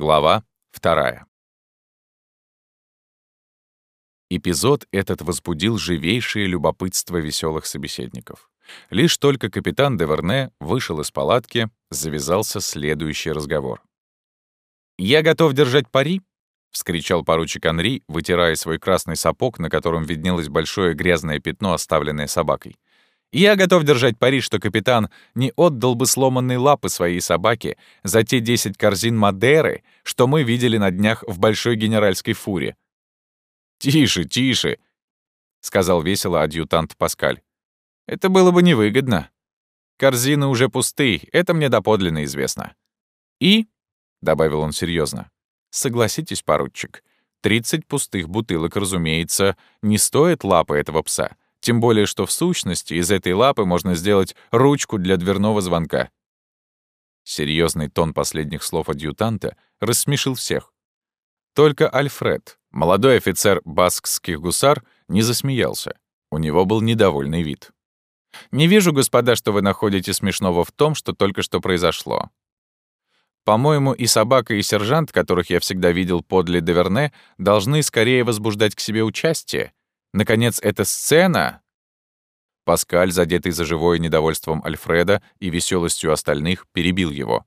Глава вторая. Эпизод этот возбудил живейшее любопытство веселых собеседников. Лишь только капитан Деверне вышел из палатки, завязался следующий разговор. «Я готов держать пари», — вскричал поручик Анри, вытирая свой красный сапог, на котором виднелось большое грязное пятно, оставленное собакой. Я готов держать пари, что капитан не отдал бы сломанные лапы своей собаке за те 10 корзин Мадеры, что мы видели на днях в Большой Генеральской фуре. «Тише, тише», — сказал весело адъютант Паскаль. «Это было бы невыгодно. Корзины уже пусты, это мне доподлинно известно». «И», — добавил он серьезно, — «согласитесь, поручик, 30 пустых бутылок, разумеется, не стоит лапы этого пса». Тем более, что в сущности из этой лапы можно сделать ручку для дверного звонка. Серьезный тон последних слов адъютанта рассмешил всех. Только Альфред, молодой офицер баскских гусар, не засмеялся. У него был недовольный вид. «Не вижу, господа, что вы находите смешного в том, что только что произошло. По-моему, и собака, и сержант, которых я всегда видел подле Деверне, должны скорее возбуждать к себе участие, Наконец, эта сцена... Паскаль, задетый за живое недовольством Альфреда и веселостью остальных, перебил его.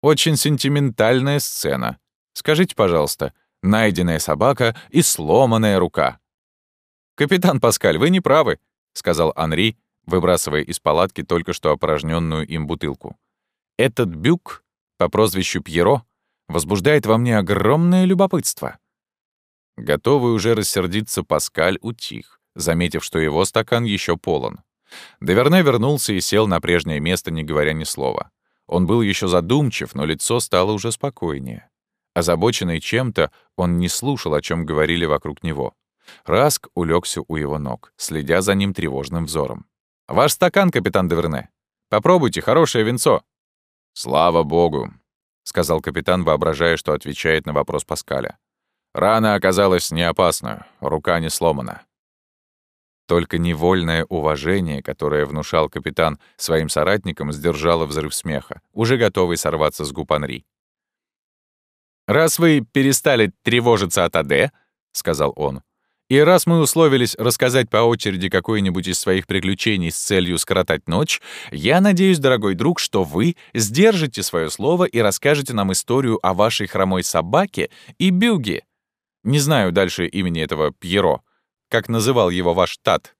«Очень сентиментальная сцена. Скажите, пожалуйста, найденная собака и сломанная рука». «Капитан Паскаль, вы не правы», — сказал Анри, выбрасывая из палатки только что опорожненную им бутылку. «Этот бюк по прозвищу Пьеро возбуждает во мне огромное любопытство. Готовый уже рассердиться Паскаль утих, заметив, что его стакан еще полон. Деверне вернулся и сел на прежнее место, не говоря ни слова. Он был еще задумчив, но лицо стало уже спокойнее. Озабоченный чем-то, он не слушал, о чем говорили вокруг него. Раск улегся у его ног, следя за ним тревожным взором. «Ваш стакан, капитан Деверне. Попробуйте, хорошее винцо». «Слава богу», — сказал капитан, воображая, что отвечает на вопрос Паскаля. Рана оказалась не опасна, рука не сломана. Только невольное уважение, которое внушал капитан своим соратникам, сдержало взрыв смеха, уже готовый сорваться с губ Анри. «Раз вы перестали тревожиться от АД», — сказал он, «и раз мы условились рассказать по очереди какое-нибудь из своих приключений с целью скоротать ночь, я надеюсь, дорогой друг, что вы сдержите свое слово и расскажете нам историю о вашей хромой собаке и бюге, не знаю дальше имени этого Пьеро. Как называл его ваш Тат?»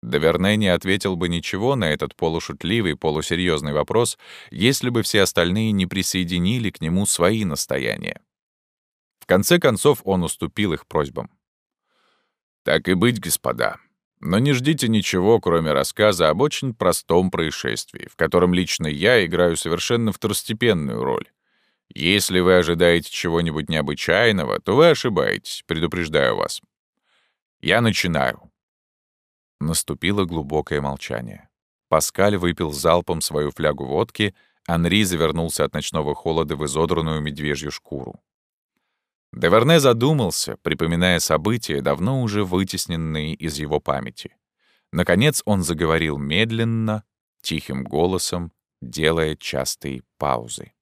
Доверне не ответил бы ничего на этот полушутливый, полусерьезный вопрос, если бы все остальные не присоединили к нему свои настояния. В конце концов он уступил их просьбам. «Так и быть, господа. Но не ждите ничего, кроме рассказа об очень простом происшествии, в котором лично я играю совершенно второстепенную роль. Если вы ожидаете чего-нибудь необычайного, то вы ошибаетесь, предупреждаю вас. Я начинаю. Наступило глубокое молчание. Паскаль выпил залпом свою флягу водки, Анри завернулся от ночного холода в изодранную медвежью шкуру. Деверне задумался, припоминая события, давно уже вытесненные из его памяти. Наконец он заговорил медленно, тихим голосом, делая частые паузы.